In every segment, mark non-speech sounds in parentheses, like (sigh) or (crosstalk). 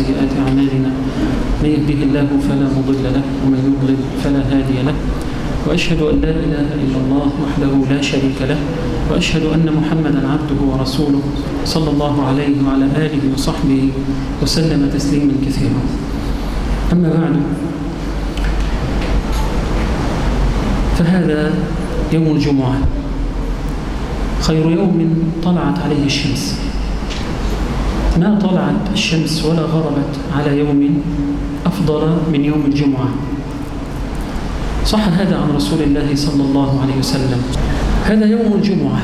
وسيئات أعمالنا من يهده الله فلا مضل له ومن يضلل فلا هادي له وأشهد أن لا إله إلا الله وحده لا شريك له وأشهد أن محمدا عبده ورسوله صلى الله عليه وعلى آله وصحبه وسلم تسليما كثيرا. أما بعد فهذا يوم الجمعة خير يوم طلعت عليه الشمس. ما طلعت الشمس ولا غربت على يوم أفضل من يوم الجمعة. صح هذا عن رسول الله صلى الله عليه وسلم. هذا يوم الجمعة.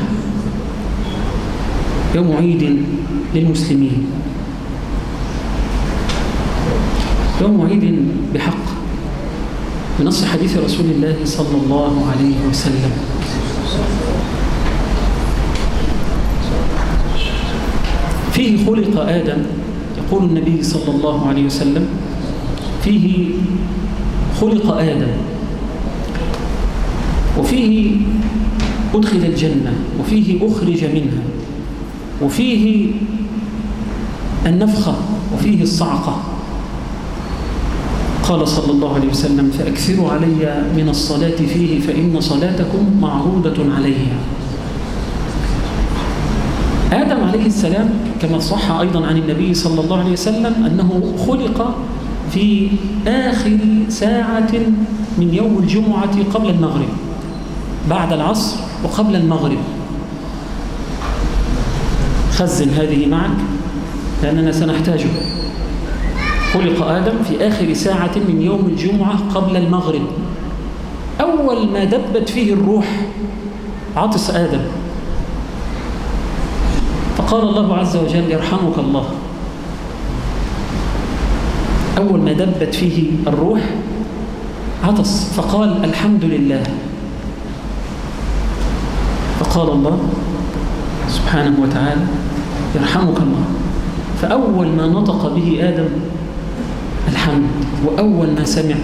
يوم عيد للمسلمين. يوم عيد بحق. بنص حديث رسول الله صلى الله عليه وسلم. فيه خلق آدم يقول النبي صلى الله عليه وسلم فيه خلق آدم وفيه أدخل الجنة وفيه أخرج منها وفيه النفخة وفيه الصعقة. قال صلى الله عليه وسلم فأكثروا علي من الصلاة فيه فإن صلاتكم معروضة علي آدم عليه السلام كما صح أيضا عن النبي صلى الله عليه وسلم أنه خلق في آخر ساعة من يوم الجمعة قبل المغرب بعد العصر وقبل المغرب. خزن هذه معك لأننا سنحتاجها. خلق آدم في آخر ساعة من يوم الجمعة قبل المغرب. أول ما دبت فيه الروح عطس آدم. فقال الله عز وجل يرحمك الله. أول ما دبت فيه الروح عطس فقال الحمد لله. فقال الله سبحانه وتعالى يرحمك الله. فأول ما نطق به آدم الحمد وأول ما سمع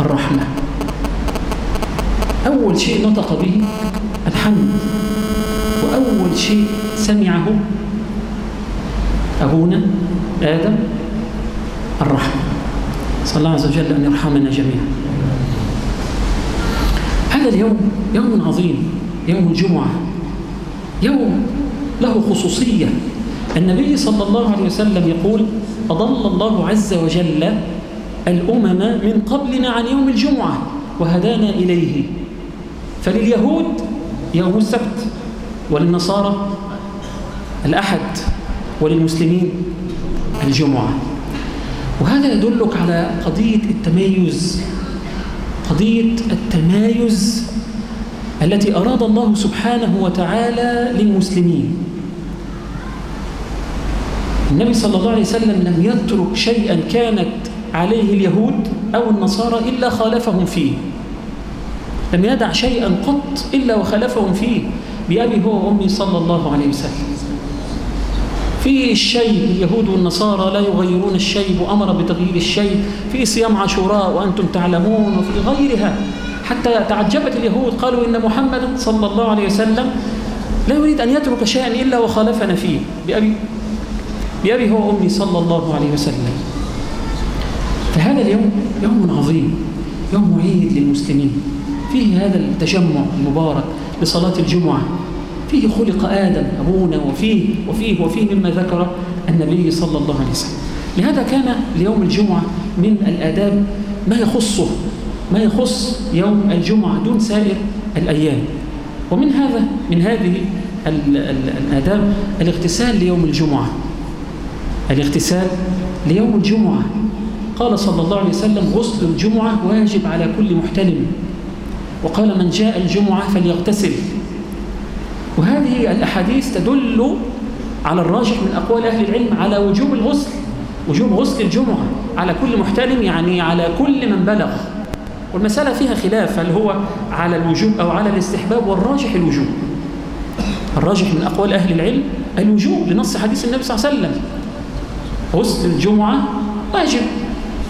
الرحمة. أول شيء نطق به الحمد. وأول شيء سمعه أبونا آدم الرحمة. صلى الله عز وجل أن يرحمنا جميعا. هذا اليوم يوم عظيم يوم الجمعة يوم له خصوصية. النبي صلى الله عليه وسلم يقول أضل الله عز وجل الأمم من قبلنا عن يوم الجمعة وهدانا إليه. فلليهود يوم السبت. وللنصارى الأحد وللمسلمين الجمعة. وهذا يدلك على قضية التميز قضية التمايز التي أراد الله سبحانه وتعالى للمسلمين. النبي صلى الله عليه وسلم لم يترك شيئا كانت عليه اليهود أو النصارى إلا خالفهم فيه. لم يدع شيئا قط إلا وخالفهم فيه. بأبي هو وأمي صلى الله عليه وسلم. في الشيب اليهود والنصارى لا يغيرون الشيب وأمر بتغيير الشيب. في صيام عاشوراء وأنتم تعلمون وفي غيرها. حتى تعجبت اليهود قالوا إن محمدا صلى الله عليه وسلم لا يريد أن يترك شيئا إلا وخالفنا فيه. بأبي, بأبي هو أمي صلى الله عليه وسلم. فهذا اليوم يوم عظيم يوم عيد للمسلمين. فيه هذا التجمع المبارك. لصلاة الجمعة. فيه خلق آدم أبونا وفيه وفيه وفيه مما ذكر النبي صلى الله عليه وسلم. لهذا كان ليوم الجمعة من الآداب ما يخصه ما يخص يوم الجمعة دون سائر الأيام. ومن هذا من هذه الآداب الاغتسال ليوم الجمعة. الاغتسال ليوم الجمعة. قال صلى الله عليه وسلم غسل الجمعة واجب على كل محتلم. وقال من جاء الجمعة فليغتسل. وهذه الأحاديث تدل على الراجح من أقوال أهل العلم على وجوب الغسل وجوب غسل الجمعة على كل محتلم يعني على كل من بلغ. والمسألة فيها خلاف هل هو على الوجوب أو على الاستحباب؟ والراجح الوجوب. الراجح من أقوال أهل العلم الوجوب لنص حديث النبي صلى الله عليه وسلم. غسل الجمعة واجب.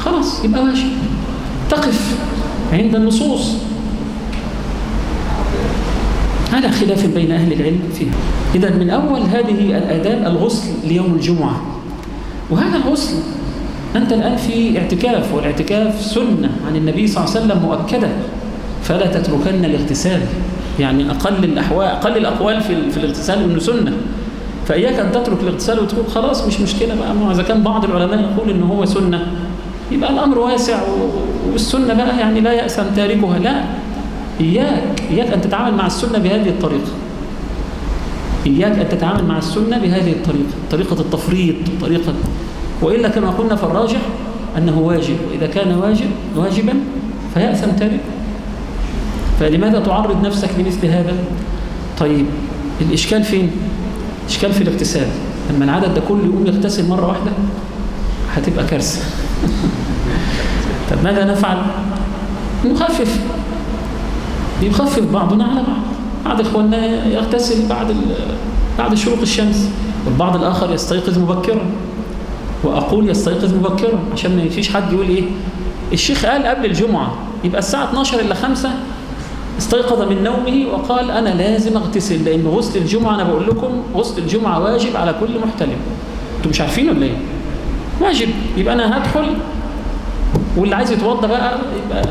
خلاص يبقى واجب. تقف عند النصوص. على خلاف بين أهل العلم فيها. إذا من أول هذه الآداب الغسل ليوم الجمعة. وهذا الغسل أنت الآن في اعتكاف والاعتكاف سنة عن النبي صلى الله عليه وسلم مؤكدة. فلا تتركن الاغتسال. يعني أقل الأحوال أقل الأقوال في, في الاغتسال إنه سنة. فإياك أن تترك الاغتسال وتقول خلاص مش مشكلة بقى. إذا كان بعض العلماء يقول إنه هو سنة يبقى الأمر واسع والسنة بقى يعني لا يأسم تاركها. لا. إياك إياك أن تتعامل مع السنة بهذه الطريقة. إياك أن تتعامل مع السنة بهذه الطريقة طريقة التفريط طريقة وإلا كما قلنا فالراجح أنه واجب وإذا كان واجب واجبا فيأثم تاركه فلماذا تعرض نفسك لمثل هذا؟ طيب الإشكال فين؟ إشكال في الاغتسال. لما العدد ده كله يقوم يغتسل مرة واحدة هتبقى كارثة. (laughs) طب ماذا نفعل؟ نخفف. يخفف بعضنا على بعض. بعض إخواننا يغتسل بعد بعد شروق الشمس والبعض الآخر يستيقظ مبكرا. وأقول يستيقظ مبكرا عشان ما فيش حد يقول إيه؟ الشيخ قال قبل الجمعة يبقى الساعة 12 إلا 5 استيقظ من نومه وقال أنا لازم أغتسل لأن غسل الجمعة أنا بقول لكم غسل الجمعة واجب على كل محتلم. أنتم مش عارفين ولا إيه؟ واجب. يبقى أنا هدخل واللي عايز يتوضى بقى يبقى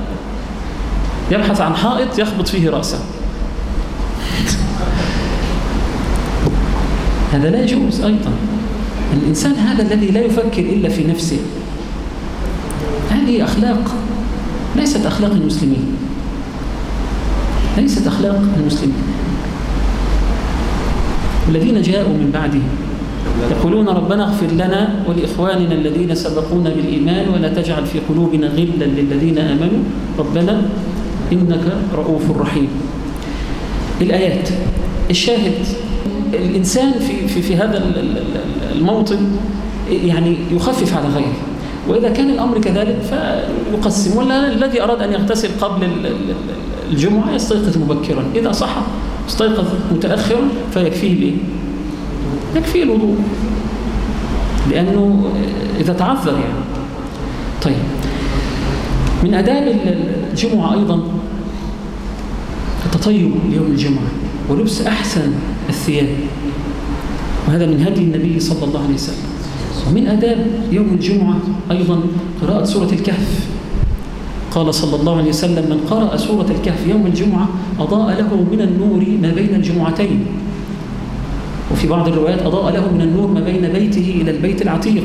يبحث عن حائط يخبط فيه رأسه. هذا لا يجوز أيضا. الإنسان هذا الذي لا يفكر إلا في نفسه. هذه أخلاق. ليست أخلاق المسلمين. ليست أخلاق المسلمين. الذين جاءوا من بعدهم يقولون ربنا اغفر لنا ولإخواننا الذين سبقونا بالإيمان ولا تجعل في قلوبنا غلا للذين آمنوا. ربنا إنك رؤوف رحيم. الآيات الشاهد الإنسان في, في, في هذا الموطن يعني يخفف على غيره. وإذا كان الأمر كذلك فيقسم ولا الذي أراد أن يغتسل قبل الجمعة يستيقظ مبكرا. إذا صح استيقظ متأخرا فيكفيه الإيه؟ يكفيه الوضوء. لأنه إذا تعذر يعني. طيب من أداب الجمعة أيضا التطيب ليوم الجمعة ولبس أحسن الثياب. وهذا من هدي النبي صلى الله عليه وسلم. ومن أداب يوم الجمعة أيضا قراءة سورة الكهف. قال صلى الله عليه وسلم من قرأ سورة الكهف يوم الجمعة أضاء له من النور ما بين الجمعتين. وفي بعض الروايات أضاء له من النور ما بين بيته إلى البيت العتيق.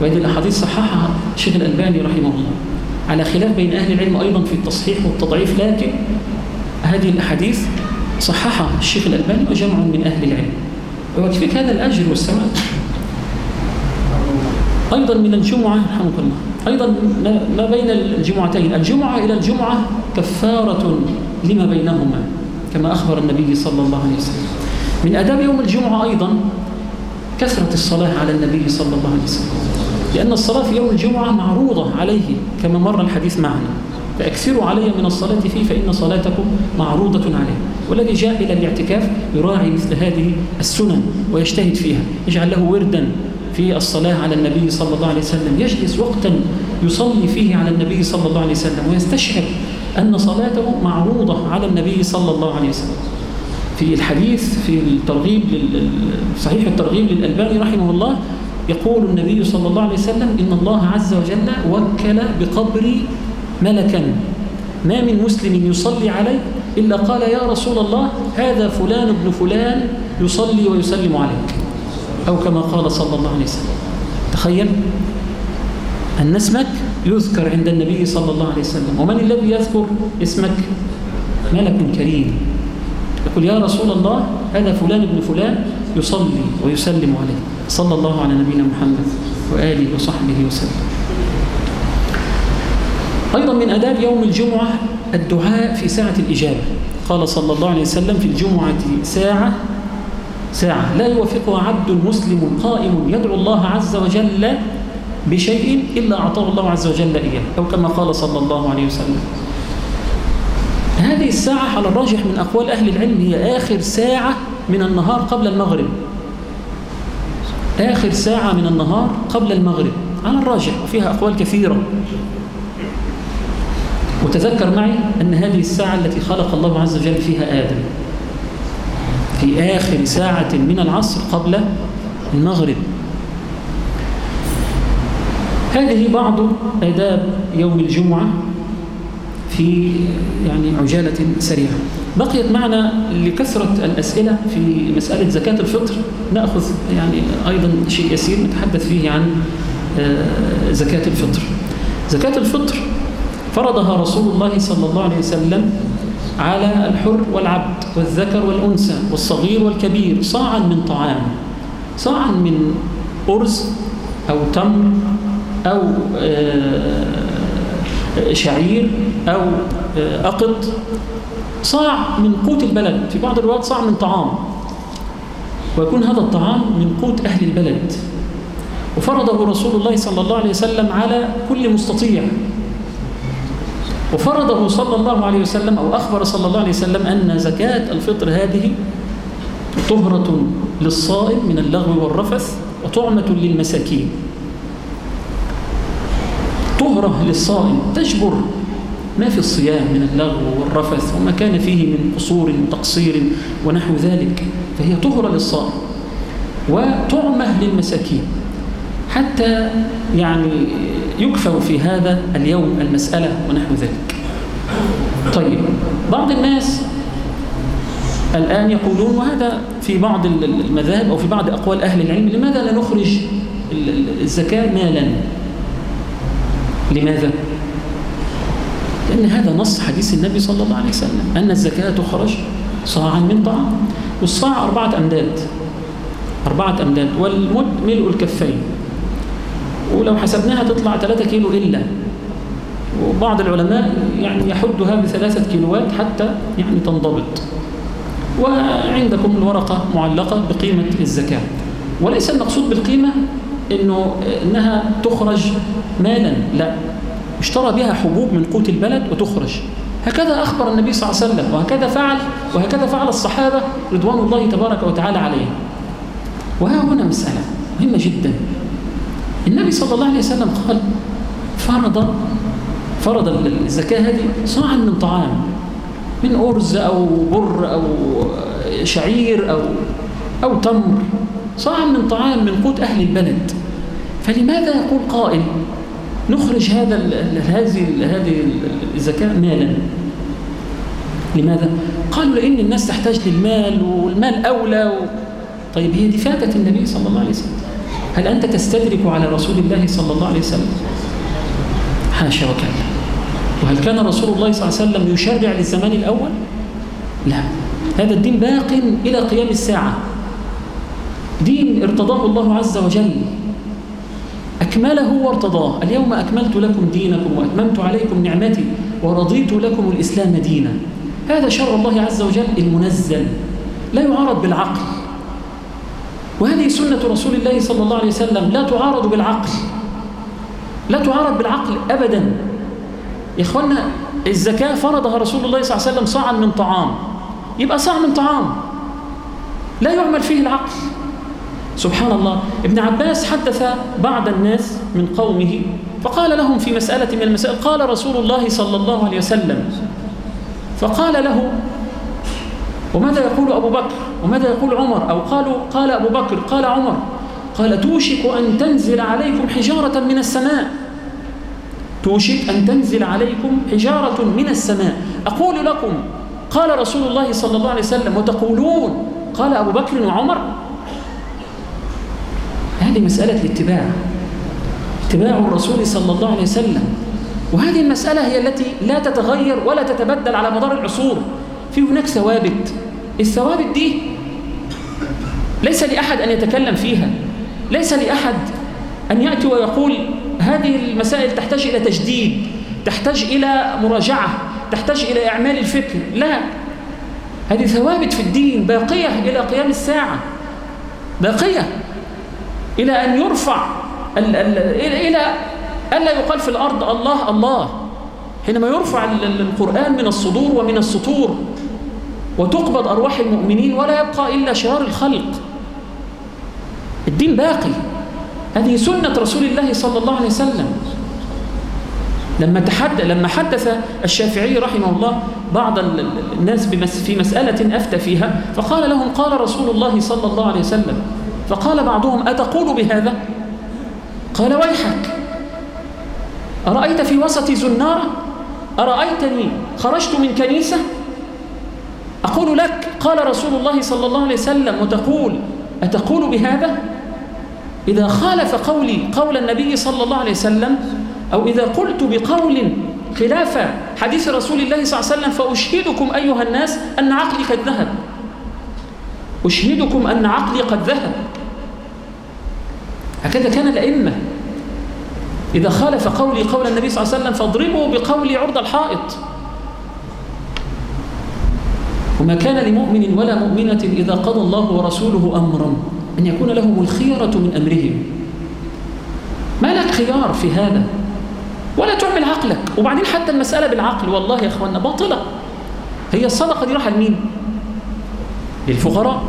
وهذه الأحاديث صححها الشيخ الألباني رحمه الله. على خلاف بين أهل العلم أيضا في التصحيح والتضعيف لكن هذه الأحاديث صححها الشيخ الألباني وجمع من أهل العلم. ويكفيك هذا الأجر والثواب أيضا من الجمعة رحمك الله. أيضا ما بين الجمعتين. الجمعة إلى الجمعة كفارة لما بينهما كما أخبر النبي صلى الله عليه وسلم. من أداب يوم الجمعة أيضا كثرة الصلاة على النبي صلى الله عليه وسلم. لأن الصلاة في يوم الجمعة معروضة عليه كما مر الحديث معنا. فأكثروا علي من الصلاة فيه فإن صلاتكم معروضة عليه. والذي جاء إلى الاعتكاف يراعي مثل هذه السنن ويجتهد فيها. يجعل له وردا في الصلاة على النبي صلى الله عليه وسلم. يجلس وقتا يصلي فيه على النبي صلى الله عليه وسلم ويستشعر أن صلاته معروضة على النبي صلى الله عليه وسلم. في الحديث في الترغيب صحيح الترغيب للألباني رحمه الله يقول النبي صلى الله عليه وسلم إن الله عز وجل وكل بقبري ملكا. ما من مسلم يصلي عليه إلا قال يا رسول الله هذا فلان ابن فلان يصلي ويسلم عليك. أو كما قال صلى الله عليه وسلم. تخيل. أن اسمك يذكر عند النبي صلى الله عليه وسلم. ومن الذي يذكر اسمك؟ ملك كريم. يقول يا رسول الله هذا فلان ابن فلان يصلي ويسلم عليه. صلى الله على نبينا محمد وآله وصحبه وسلم. أيضا من أداب يوم الجمعة الدعاء في ساعة الإجابة. قال صلى الله عليه وسلم في الجمعة ساعة ساعة. لا يوافقها عبد مسلم قائم يدعو الله عز وجل بشيء إلا أعطاه الله عز وجل إياه أو كما قال صلى الله عليه وسلم. هذه الساعة على الراجح من أقوال أهل العلم هي آخر ساعة من النهار قبل المغرب. آخر ساعة من النهار قبل المغرب. على الراجح وفيها أقوال كثيرة. وتذكر معي أن هذه الساعة التي خلق الله عز وجل فيها آدم. في آخر ساعة من العصر قبل المغرب. هذه بعض آداب يوم الجمعة في يعني عجالة سريعة. بقيت معنا لكثرة الأسئلة في مسألة زكاة الفطر. نأخذ يعني أيضا شيء يسير نتحدث فيه عن زكاة الفطر. زكاة الفطر فرضها رسول الله صلى الله عليه وسلم على الحر والعبد والذكر والأنثى والصغير والكبير صاعا من طعام صاعا من أرز أو تمر أو شعير أو أقط صاع من قوت البلد. في بعض الروايات صاع من طعام. ويكون هذا الطعام من قوت أهل البلد. وفرضه رسول الله صلى الله عليه وسلم على كل مستطيع. وفرضه صلى الله عليه وسلم أو أخبر صلى الله عليه وسلم أن زكاة الفطر هذه طهرة للصائم من اللغو والرفث وطعمة للمساكين. طهرة للصائم تجبر ما في الصيام من اللغو والرفث وما كان فيه من قصور وتقصير ونحو ذلك فهي طهرة للصائم وطعمة للمساكين. حتى يعني يكفر في هذا اليوم المسألة ونحو ذلك. طيب بعض الناس الآن يقولون وهذا في بعض المذاهب أو في بعض أقوال أهل العلم لماذا لا نخرج الزكاة مالا؟ لماذا؟ لأن هذا نص حديث النبي صلى الله عليه وسلم أن الزكاة تخرج صاعا من طعام والصاع أربعة أمداد أربعة أمداد والمد ملء الكفين. ولو حسبناها تطلع 3 كيلو إلا. وبعض العلماء يعني يحدها بثلاثة كيلوات حتى يعني تنضبط. وعندكم الورقة معلقة بقيمة الزكاة. وليس المقصود بالقيمة إنه إنها تخرج مالا لا. اشترى بها حبوب من قوت البلد وتخرج. هكذا أخبر النبي صلى الله عليه وسلم وهكذا فعل وهكذا فعل الصحابة رضوان الله تبارك وتعالى عليهم. وها هنا مسألة مهمة جدا. النبي صلى الله عليه وسلم قال فرض فرض الزكاة هذه صاعا من طعام من أرز أو بر أو شعير أو أو تمر صاعا من طعام من قوت أهل البلد. فلماذا يقول قائل نخرج هذا هذه هذه الزكاة مالا؟ لماذا؟ قالوا لأن الناس تحتاج للمال والمال أولى و... طيب هي دي فاتت النبي صلى الله عليه وسلم. هل أنت تستدرك على رسول الله صلى الله عليه وسلم؟ حاشا وكلا وهل كان رسول الله صلى الله عليه وسلم يشرع للزمان الأول؟ لا. هذا الدين باق إلى قيام الساعة. دين ارتضاه الله عز وجل. أكمله وارتضاه. اليوم أكملت لكم دينكم وأتممت عليكم نعمتي ورضيت لكم الإسلام دينا. هذا شرع الله عز وجل المنزل. لا يعارض بالعقل. وهذه سنة رسول الله صلى الله عليه وسلم. لا تعارض بالعقل. لا تعارض بالعقل أبدا. يا إخوانا الزكاة فرضها رسول الله صلى الله عليه وسلم صاعا من طعام. يبقى صاع من طعام. لا يعمل فيه العقل. سبحان الله. ابن عباس حدث بعض الناس من قومه فقال لهم في مسألة من المسائل قال رسول الله صلى الله عليه وسلم فقال له وماذا يقول أبو بكر؟ وماذا يقول عمر؟ أو قالوا قال أبو بكر قال عمر قال توشك أن تنزل عليكم حجارة من السماء. توشك أن تنزل عليكم حجارة من السماء. أقول لكم قال رسول الله صلى الله عليه وسلم وتقولون قال أبو بكر وعمر هذه مسألة الاتباع اتباع الرسول صلى الله عليه وسلم. وهذه المسألة هي التي لا تتغير ولا تتبدل على مدار العصور. في هناك ثوابت. الثوابت دي ليس لأحد أن يتكلم فيها. ليس لأحد أن يأتي ويقول هذه المسائل تحتاج إلى تجديد تحتاج إلى مراجعة تحتاج إلى إعمال الفكر لا. هذه ثوابت في الدين باقية إلى قيام الساعة. باقية إلى أن يرفع ال ال إلى ألا يقال في الأرض الله الله. حينما يرفع القرآن من الصدور ومن السطور وتقبض أرواح المؤمنين ولا يبقى إلا شرار الخلق. الدين باقي. هذه سنة رسول الله صلى الله عليه وسلم. لما تحدث لما حدث الشافعي رحمه الله بعض الناس في مسألة أفتى فيها فقال لهم قال رسول الله صلى الله عليه وسلم فقال بعضهم أتقول بهذا؟ قال ويحك. أرأيت في وسط زنارة؟ أرأيتني خرجت من كنيسة؟ أقول لك قال رسول الله صلى الله عليه وسلم وتقول أتقول بهذا؟ إذا خالف قولي قول النبي صلى الله عليه وسلم أو إذا قلت بقول خلاف حديث رسول الله صلى الله عليه وسلم فأشهدكم أيها الناس أن عقلي قد ذهب. أشهدكم أن عقلي قد ذهب. هكذا كان الأئمة. إذا خالف قولي قول النبي صلى الله عليه وسلم فاضربوا بقولي عرض الحائط. وما كان لمؤمن ولا مؤمنة إذا قضى الله ورسوله أمرا أن يكون لهم الخيرة من أمرهم. ما لك خيار في هذا؟ ولا تعمل عقلك. وبعدين حتى المسألة بالعقل والله يا أخوانا باطلة. هي الصدقة دي راحة لمين؟ للفقراء.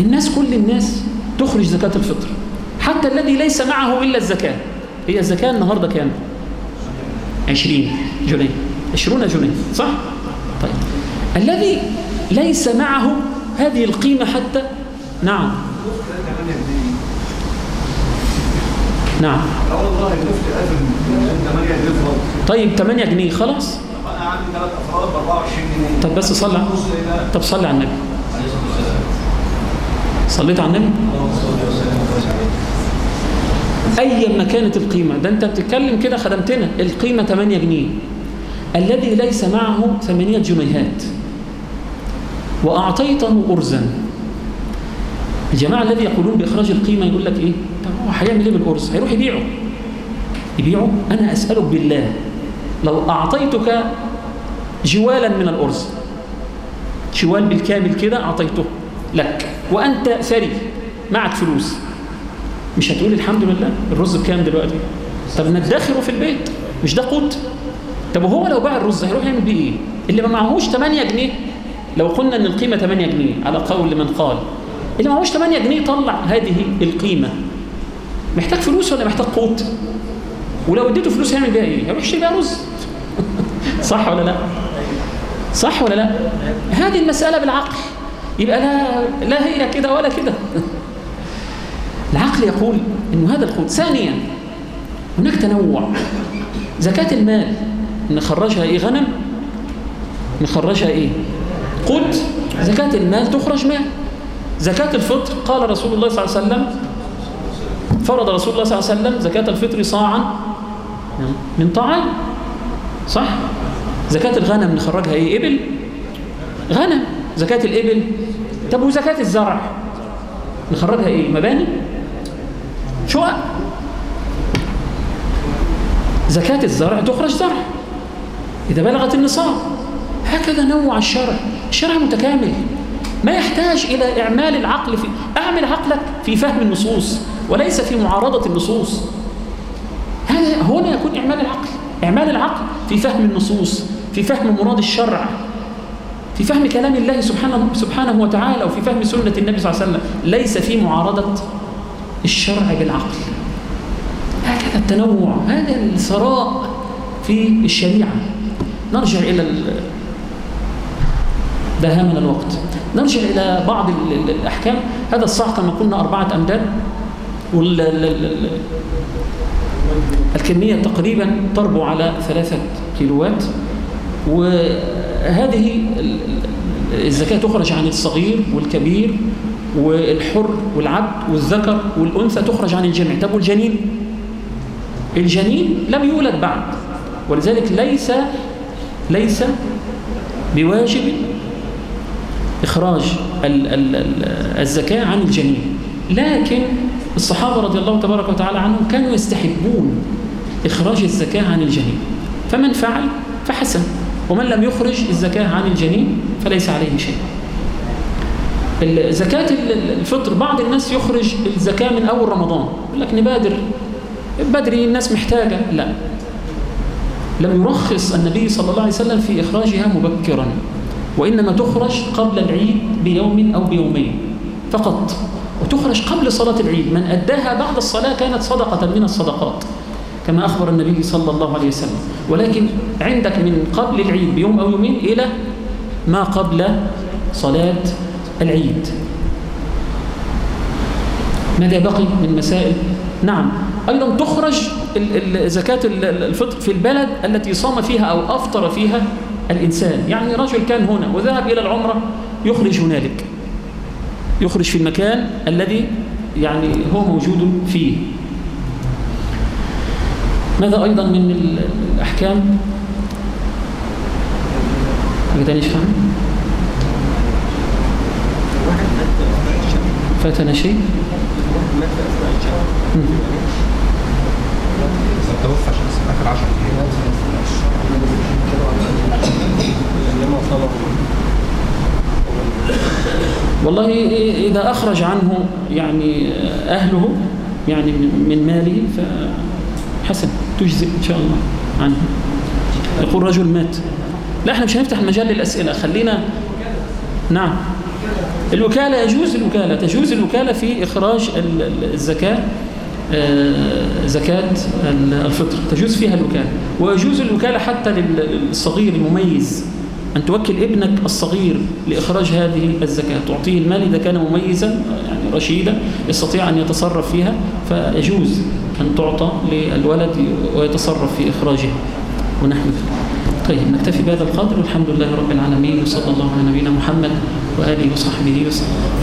الناس كل الناس تخرج زكاة الفطر. حتى الذي ليس معه إلا الزكاة. هي الزكاة النهاردة كام؟ 20 جنيه. 20 جنيه صح؟ طيب. الذي ليس معه هذه القيمة حتى. نعم. نعم. لا والله المفتي قال من 8 جنيه فرض طيب 8 جنيه. خلاص. أنا عندي ثلاث افراد ب 24 جنيه طب بس إلى طب صلي على النبي. صليت على النبي؟ ايا ما كانت القيمة؟ ده أنت بتتكلم كده خدمتنا. القيمة 8 جنيه. الذي ليس معه 8 جنيهات. وأعطيته ارزا. الجماعة الذي يقولون بإخراج القيمة يقول لك إيه؟ طب هو هيعمل إيه بالأرز؟ هيروح يبيعه. يبيعه؟ أنا أسألك بالله لو أعطيتك جوالا من الأرز شوال بالكامل كده أعطيته لك وأنت ثري معك فلوس مش هتقول الحمد لله؟ الرز بكام دلوقتي؟ طب ندخره في البيت مش ده قوت؟ طب وهو لو باع الرز هيروح يعمل بيه إيه؟ اللي ما معهوش 8 جنيه لو قلنا إن القيمة 8 جنيه على قول من قال اللي معهوش 8 جنيه طلع هذه القيمة. محتاج فلوس ولا محتاج قوت؟ ولو اديته فلوس هيعمل بيها إيه؟ هيروح يشتري بيها رز. (laughs) صح ولا لا؟ صح ولا لا؟ هذه المسألة بالعقل. يبقى لا, لا هي كده ولا كده. (laughs) العقل يقول إنه هذا القوت. ثانيا هناك تنوع. زكاة المال نخرجها إيه؟ غنم؟ نخرجها إيه؟ قوت زكاة المال تخرج مال. زكاة الفطر قال رسول الله صلى الله عليه وسلم فرض رسول الله صلى الله عليه وسلم زكاة الفطر صاعا من طعام صح؟ زكاة الغنم نخرجها إيه؟ إبل. غنم. زكاة الإبل. طب وزكاة الزرع نخرجها إيه؟ مباني. شقق. زكاة الزرع تخرج زرع. إذا بلغت النصاب هكذا نوع الشرع. الشرع متكامل. ما يحتاج إلى إعمال العقل في أعمل عقلك في فهم النصوص وليس في معارضة النصوص. هذا هنا يكون إعمال العقل. إعمال العقل في فهم النصوص في فهم مراد الشرع في فهم كلام الله سبحانه, سبحانه وتعالى وفي فهم سنة النبي صلى الله عليه وسلم. ليس في معارضة الشرع بالعقل. هكذا التنوع هذا الثراء في الشريعة. نرجع إلى ال... دهمنا الوقت. نرجع إلى بعض ال- ال- الأحكام. هذا الصاع كما قلنا أربعة أمداد. الكمية تقريبا تربو على ثلاثة كيلوات. وهذه ال- ال- الزكاة تخرج عن الصغير والكبير والحر والعبد والذكر والأنثى تخرج عن الجميع. طب والجنين؟ الجنين لم يولد بعد. ولذلك ليس ليس بواجب إخراج ال- ال- ال- الزكاة عن الجنين. لكن الصحابة رضي الله تبارك وتعالى عنهم كانوا يستحبون إخراج الزكاة عن الجنين. فمن فعل فحسن. ومن لم يخرج الزكاة عن الجنين فليس عليه شيء. زكاة ال- الفطر بعض الناس يخرج الزكاة من أول رمضان. يقول لك نبادر بدري الناس محتاجة. لا. لم يرخص النبي صلى الله عليه وسلم في إخراجها مبكرا. وإنما تخرج قبل العيد بيوم أو بيومين فقط وتخرج قبل صلاة العيد. من أداها بعد الصلاة كانت صدقة من الصدقات كما أخبر النبي صلى الله عليه وسلم. ولكن عندك من قبل العيد بيوم أو يومين إلى ما قبل صلاة العيد. ماذا بقي من مسائل؟ نعم أيضا تخرج زكاة الفطر في البلد التي صام فيها أو أفطر فيها الإنسان. يعني رجل كان هنا وذهب إلى العمرة يخرج هنالك. يخرج في المكان الذي يعني هو موجود فيه. ماذا أيضا من الأحكام؟ تانية شيخ فاتنا شيء؟ توفى شخص آخر 10 والله إذا أخرج عنه يعني أهله يعني من ماله فحسن تجزئ إن شاء الله عنه. يقول رجل مات. لا إحنا مش هنفتح المجال للأسئلة. خلينا نعم. الوكالة يجوز الوكالة. تجوز الوكالة في إخراج الزكاة زكاة الفطر. تجوز فيها الوكالة. ويجوز الوكالة حتى للصغير المميز. أن توكل ابنك الصغير لإخراج هذه الزكاة تعطيه المال إذا كان مميزا يعني رشيدا يستطيع أن يتصرف فيها فيجوز أن تعطى للولد ويتصرف في إخراجها ونحن طيب نكتفي بهذا القدر والحمد لله رب العالمين وصلى الله على نبينا محمد وآله وصحبه وسلم.